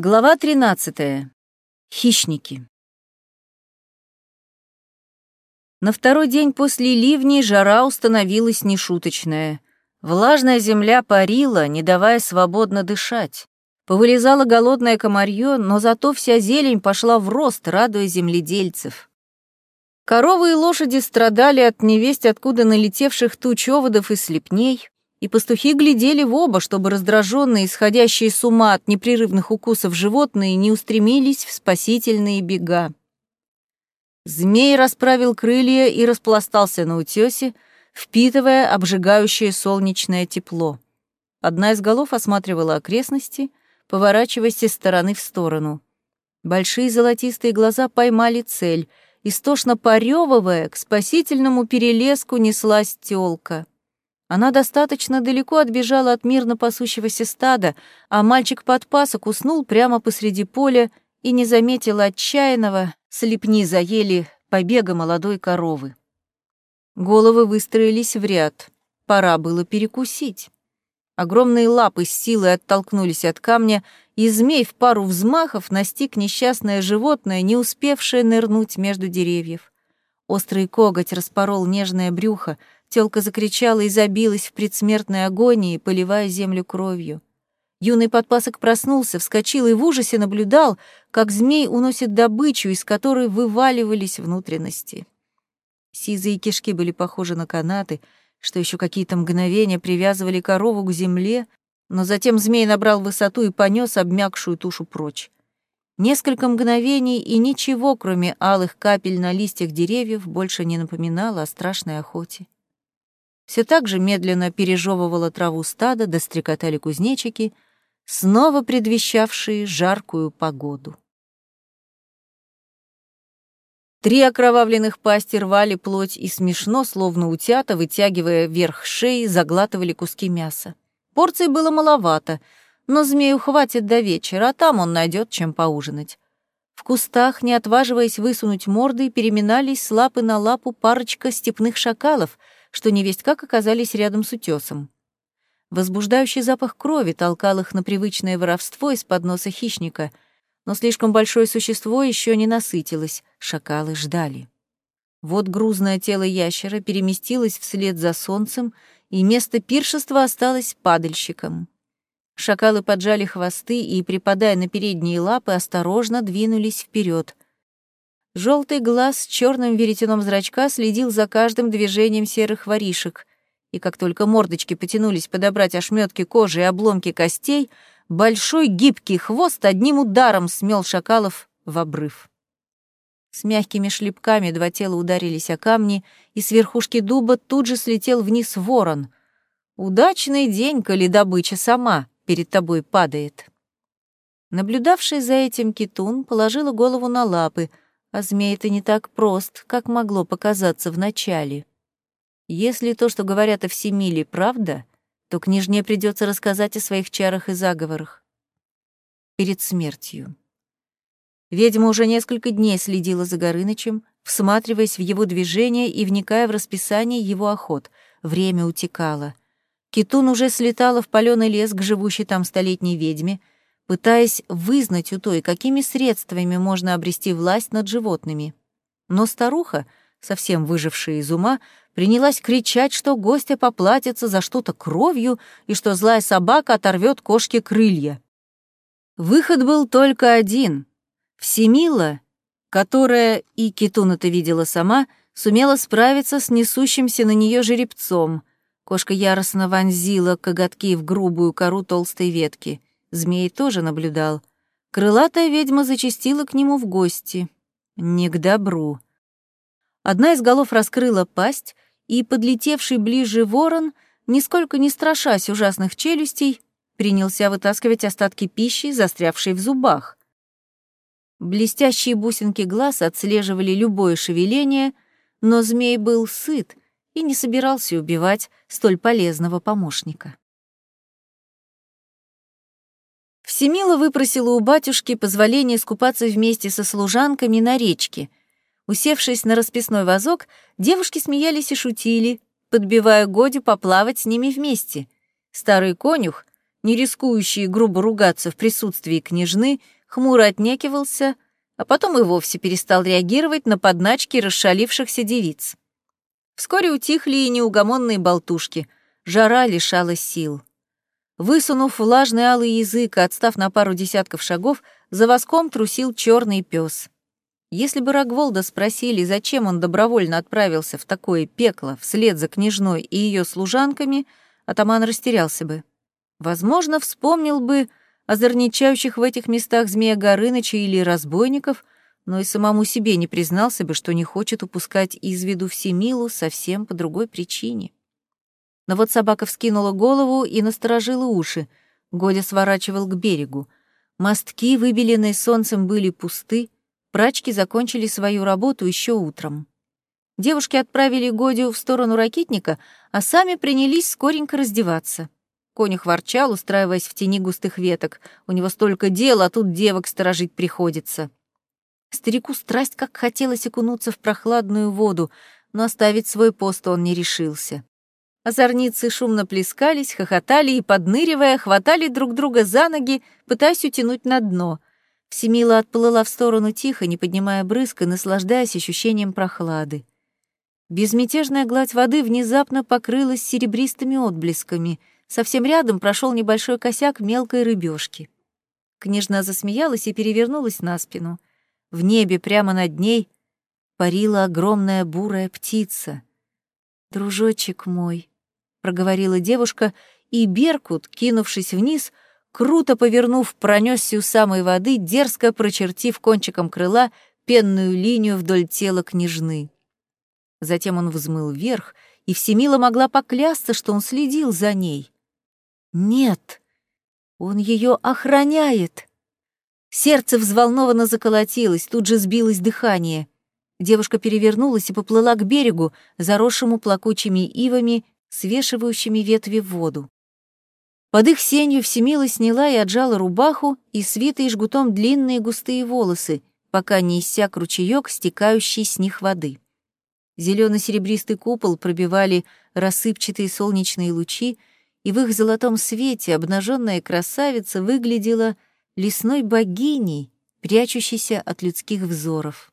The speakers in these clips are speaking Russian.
Глава 13. Хищники. На второй день после ливней жара установилась нешуточная. Влажная земля парила, не давая свободно дышать. Повылезало голодное комарье, но зато вся зелень пошла в рост, радуя земледельцев. Коровы и лошади страдали от невесть откуда налетевших туч оводов и слепней, и пастухи глядели в оба, чтобы раздраженные, исходящие с ума от непрерывных укусов животные не устремились в спасительные бега. Змей расправил крылья и распластался на утёсе, впитывая обжигающее солнечное тепло. Одна из голов осматривала окрестности, поворачиваясь из стороны в сторону. Большие золотистые глаза поймали цель, истошно порёвывая, к спасительному перелеску неслась тёлка. Она достаточно далеко отбежала от мирно пасущегося стада, а мальчик подпасок уснул прямо посреди поля и не заметил отчаянного, слепни заели побега молодой коровы. Головы выстроились в ряд. Пора было перекусить. Огромные лапы с силой оттолкнулись от камня, и змей в пару взмахов настиг несчастное животное, не успевшее нырнуть между деревьев. Острый коготь распорол нежное брюхо, Тёлка закричала и забилась в предсмертной агонии, поливая землю кровью. Юный подпасок проснулся, вскочил и в ужасе наблюдал, как змей уносит добычу, из которой вываливались внутренности. Сизые кишки были похожи на канаты, что еще какие-то мгновения привязывали корову к земле, но затем змей набрал высоту и понес обмякшую тушу прочь. Несколько мгновений, и ничего, кроме алых капель на листьях деревьев, больше не напоминало о страшной охоте. Все так же медленно пережевывала траву стада, дострекотали кузнечики, снова предвещавшие жаркую погоду. Три окровавленных пасти рвали плоть и смешно, словно утята, вытягивая вверх шеи, заглатывали куски мяса. Порций было маловато, но змею хватит до вечера, а там он найдет чем поужинать. В кустах, не отваживаясь высунуть морды, переминались с лапы на лапу парочка степных шакалов — что невесть как оказались рядом с утесом. Возбуждающий запах крови толкал их на привычное воровство из-под носа хищника, но слишком большое существо еще не насытилось, шакалы ждали. Вот грузное тело ящера переместилось вслед за солнцем, и место пиршества осталось падальщиком. Шакалы поджали хвосты и, припадая на передние лапы, осторожно двинулись вперед. Желтый глаз с черным веретеном зрачка следил за каждым движением серых воришек, и как только мордочки потянулись подобрать ошметки кожи и обломки костей, большой гибкий хвост одним ударом смел шакалов в обрыв. С мягкими шлепками два тела ударились о камни, и с верхушки дуба тут же слетел вниз ворон. Удачный день, коли добыча сама перед тобой падает. Наблюдавший за этим китун положила голову на лапы — а змей-то не так прост, как могло показаться вначале. Если то, что говорят о Всемиле, правда, то княжне придется рассказать о своих чарах и заговорах. Перед смертью. Ведьма уже несколько дней следила за Горынычем, всматриваясь в его движения и вникая в расписание его охот. Время утекало. Китун уже слетала в палёный лес к живущей там столетней ведьме — пытаясь вызнать у той, какими средствами можно обрести власть над животными. Но старуха, совсем выжившая из ума, принялась кричать, что гостя поплатится за что-то кровью и что злая собака оторвет кошке крылья. Выход был только один. Всемила, которая, и Китун это видела сама, сумела справиться с несущимся на нее жеребцом. Кошка яростно вонзила коготки в грубую кору толстой ветки — Змей тоже наблюдал. Крылатая ведьма зачастила к нему в гости. Не к добру. Одна из голов раскрыла пасть, и подлетевший ближе ворон, нисколько не страшась ужасных челюстей, принялся вытаскивать остатки пищи, застрявшей в зубах. Блестящие бусинки глаз отслеживали любое шевеление, но змей был сыт и не собирался убивать столь полезного помощника. Всемила выпросила у батюшки позволение искупаться вместе со служанками на речке. Усевшись на расписной вазок, девушки смеялись и шутили, подбивая Годю поплавать с ними вместе. Старый конюх, не рискующий грубо ругаться в присутствии княжны, хмуро отнекивался, а потом и вовсе перестал реагировать на подначки расшалившихся девиц. Вскоре утихли и неугомонные болтушки, жара лишала сил. Высунув влажный алый язык и отстав на пару десятков шагов, за воском трусил черный пес. Если бы Рогволда спросили, зачем он добровольно отправился в такое пекло вслед за княжной и ее служанками, атаман растерялся бы. Возможно, вспомнил бы озорничающих в этих местах Змея Горыныча или разбойников, но и самому себе не признался бы, что не хочет упускать из виду Всемилу совсем по другой причине. Но вот собака вскинула голову и насторожила уши. Годя сворачивал к берегу. Мостки, выбеленные солнцем, были пусты, прачки закончили свою работу еще утром. Девушки отправили Годю в сторону ракетника, а сами принялись скоренько раздеваться. Конюх ворчал, устраиваясь в тени густых веток. У него столько дел, а тут девок сторожить приходится. Старику страсть как хотелось окунуться в прохладную воду, но оставить свой пост он не решился. Озорницы шумно плескались, хохотали и, подныривая, хватали друг друга за ноги, пытаясь утянуть на дно. Всемила отплыла в сторону тихо, не поднимая брызг и наслаждаясь ощущением прохлады. Безмятежная гладь воды внезапно покрылась серебристыми отблесками — Совсем рядом прошел небольшой косяк мелкой рыбешки. Княжна засмеялась и перевернулась на спину. В небе прямо над ней парила огромная бурая птица. «Дружочек мой», — проговорила девушка, и Беркут, кинувшись вниз, круто повернув, пронесся у самой воды, дерзко прочертив кончиком крыла пенную линию вдоль тела княжны. Затем он взмыл вверх, и Всемила могла поклясться, что он следил за ней. Нет, он ее охраняет. Сердце взволнованно заколотилось, тут же сбилось дыхание. Девушка перевернулась и поплыла к берегу, заросшему плакучими ивами, свешивающими ветви в воду. Под их сенью Всемила сняла и отжала рубаху и свитые жгутом длинные густые волосы, пока не иссяк ручеёк, стекающий с них воды. Зелено-серебристый купол пробивали рассыпчатые солнечные лучи, и в их золотом свете обнаженная красавица выглядела лесной богиней, прячущейся от людских взоров.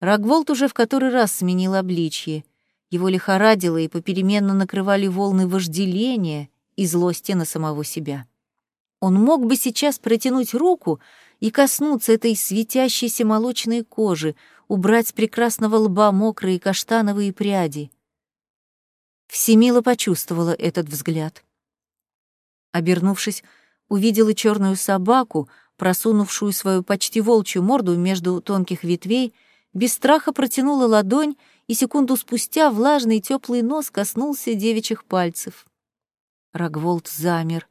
Рогволд уже в который раз сменил обличье. Его лихорадило и попеременно накрывали волны вожделения и злости на самого себя. Он мог бы сейчас протянуть руку и коснуться этой светящейся молочной кожи, убрать с прекрасного лба мокрые каштановые пряди — Всемила почувствовала этот взгляд. Обернувшись, увидела черную собаку, просунувшую свою почти волчью морду между тонких ветвей, без страха протянула ладонь, и секунду спустя влажный теплый нос коснулся девичьих пальцев. Рогволд замер.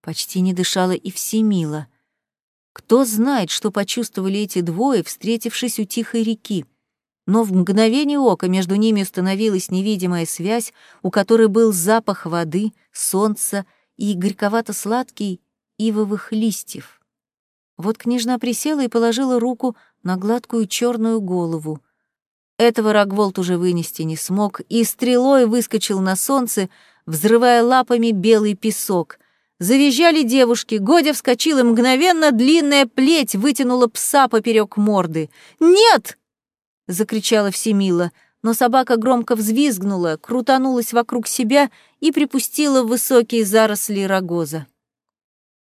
Почти не дышала и Всемила. Кто знает, что почувствовали эти двое, встретившись у тихой реки но в мгновение ока между ними установилась невидимая связь, у которой был запах воды, солнца и горьковато-сладкий ивовых листьев. Вот княжна присела и положила руку на гладкую черную голову. Этого Рогволд уже вынести не смог и стрелой выскочил на солнце, взрывая лапами белый песок. Завизжали девушки, Годя вскочила, мгновенно длинная плеть вытянула пса поперек морды. «Нет!» — закричала Всемила, но собака громко взвизгнула, крутанулась вокруг себя и припустила в высокие заросли рогоза.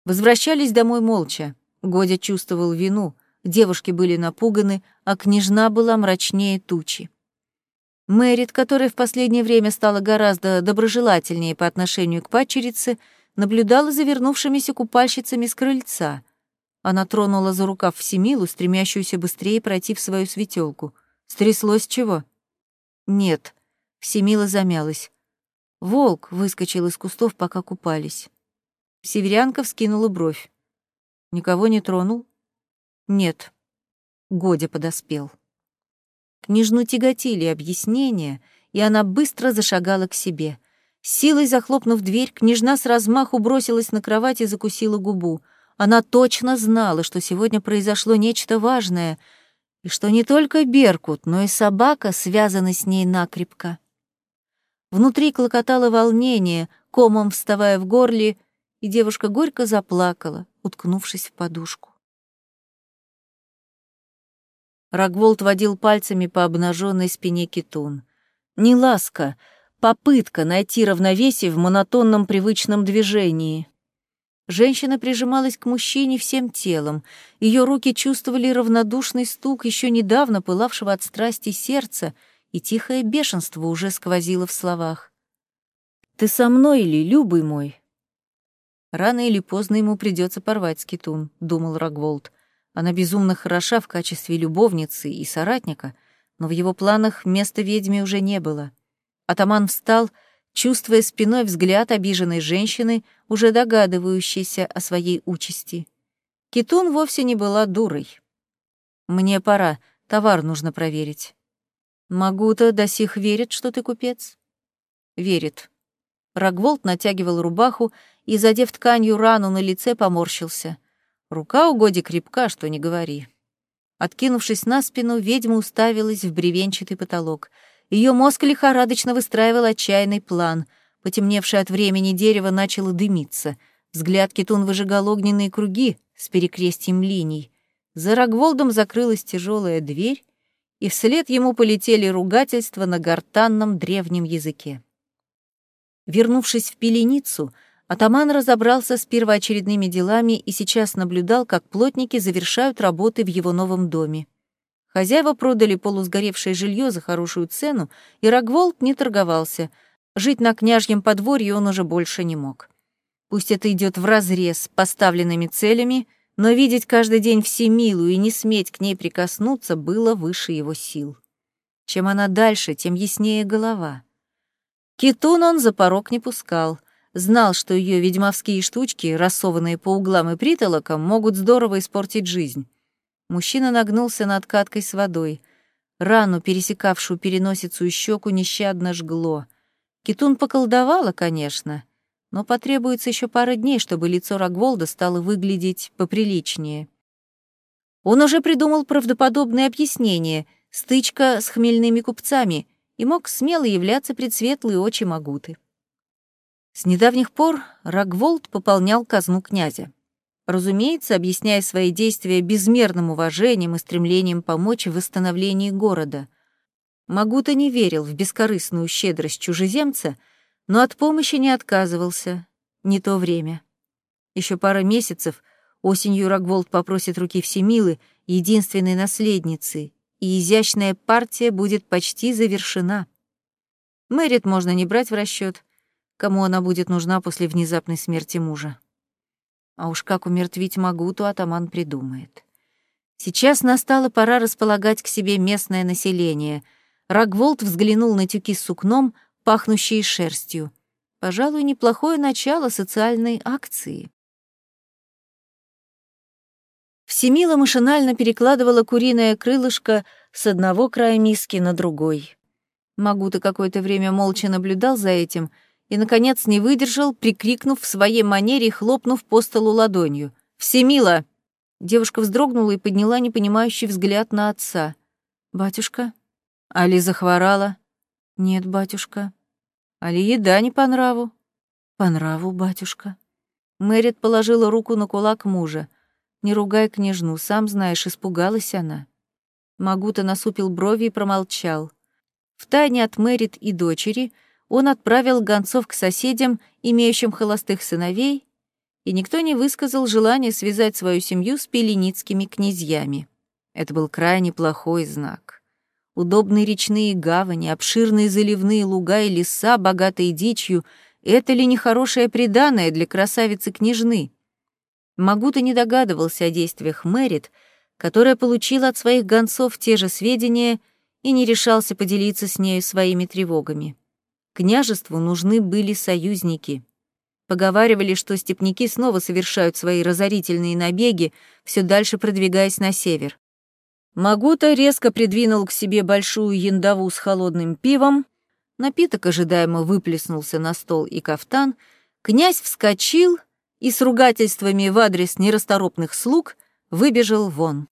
Возвращались домой молча. Годя чувствовал вину, девушки были напуганы, а княжна была мрачнее тучи. Мэрит, которая в последнее время стала гораздо доброжелательнее по отношению к падчерице, наблюдала за вернувшимися купальщицами с крыльца. Она тронула за рукав Всемилу, стремящуюся быстрее пройти в свою светелку. Стряслось чего? Нет. Всемила замялась. Волк выскочил из кустов, пока купались. Северянка вскинула бровь. Никого не тронул? Нет. Годя подоспел. Княжну тяготили объяснения, и она быстро зашагала к себе. силой захлопнув дверь, княжна с размаху бросилась на кровать и закусила губу. Она точно знала, что сегодня произошло нечто важное — и что не только Беркут, но и собака связаны с ней накрепко. Внутри клокотало волнение, комом вставая в горле, и девушка горько заплакала, уткнувшись в подушку. Рогволд водил пальцами по обнаженной спине Китун. Не ласка, попытка найти равновесие в монотонном привычном движении. Женщина прижималась к мужчине всем телом. Ее руки чувствовали равнодушный стук еще недавно пылавшего от страсти сердца, и тихое бешенство уже сквозило в словах. «Ты со мной или, любый мой?» Рано или поздно ему придется порвать скитун, думал Рогволд. Она безумно хороша в качестве любовницы и соратника, но в его планах места ведьме уже не было. Атаман встал, чувствуя спиной взгляд обиженной женщины, уже догадывающейся о своей участи. Китун вовсе не была дурой. «Мне пора, товар нужно проверить». «Магута до сих верит, что ты купец?» «Верит». Рогволд натягивал рубаху и, задев тканью рану на лице, поморщился. Рука у Годи крепка, что не говори. Откинувшись на спину, ведьма уставилась в бревенчатый потолок. Ее мозг лихорадочно выстраивал отчаянный план. Потемневшее от времени дерево начало дымиться. Взгляд Китун выжигал огненные круги с перекрестием линий. За Рогволдом закрылась тяжелая дверь, и вслед ему полетели ругательства на гортанном древнем языке. Вернувшись в пеленицу, Атаман разобрался с первоочередными делами и сейчас наблюдал, как плотники завершают работы в его новом доме. Хозяева продали полусгоревшее жилье за хорошую цену, и Рогволд не торговался. Жить на княжьем подворье он уже больше не мог. Пусть это идет вразрез с поставленными целями, но видеть каждый день всемилую и не сметь к ней прикоснуться было выше его сил. Чем она дальше, тем яснее голова. Китун он за порог не пускал — Знал, что ее ведьмовские штучки, рассованные по углам и притолокам, могут здорово испортить жизнь. Мужчина нагнулся над каткой с водой. Рану, пересекавшую переносицу и щеку, нещадно жгло. Китун поколдовала, конечно, но потребуется еще пара дней, чтобы лицо Рогволда стало выглядеть поприличнее. Он уже придумал правдоподобное объяснение — стычка с хмельными купцами — и мог смело являться пред светлые очи Магуты. С недавних пор Рогволд пополнял казну князя. Разумеется, объясняя свои действия безмерным уважением и стремлением помочь в восстановлении города. Магута не верил в бескорыстную щедрость чужеземца, но от помощи не отказывался. Не то время. Еще пара месяцев осенью Рогволд попросит руки Всемилы, единственной наследницы, и изящная партия будет почти завершена. Мэрит можно не брать в расчет кому она будет нужна после внезапной смерти мужа. А уж как умертвить Магуту атаман придумает. Сейчас настала пора располагать к себе местное население. Рогволд взглянул на тюки с сукном, пахнущие шерстью. Пожалуй, неплохое начало социальной акции. Всемила машинально перекладывала куриное крылышко с одного края миски на другой. Магута какое-то время молча наблюдал за этим — и, наконец, не выдержал, прикрикнув в своей манере и хлопнув по столу ладонью. «Всемила!» Девушка вздрогнула и подняла непонимающий взгляд на отца. «Батюшка?» «Али захворала?» «Нет, батюшка». «Али еда не по нраву?» «По нраву, батюшка». Мэрит положила руку на кулак мужа. «Не ругай княжну, сам знаешь, испугалась она». Магута насупил брови и промолчал. Втайне от Мэрит и дочери — он отправил гонцов к соседям, имеющим холостых сыновей, и никто не высказал желания связать свою семью с пеленицкими князьями. Это был крайне плохой знак. Удобные речные гавани, обширные заливные луга и леса, богатые дичью — это ли не хорошее приданое для красавицы-княжны? Магута не догадывался о действиях Мэрит, которая получила от своих гонцов те же сведения и не решался поделиться с нею своими тревогами. Княжеству нужны были союзники. Поговаривали, что степняки снова совершают свои разорительные набеги, все дальше продвигаясь на север. Магута резко придвинул к себе большую яндаву с холодным пивом, напиток ожидаемо выплеснулся на стол и кафтан, князь вскочил и с ругательствами в адрес нерасторопных слуг выбежал вон.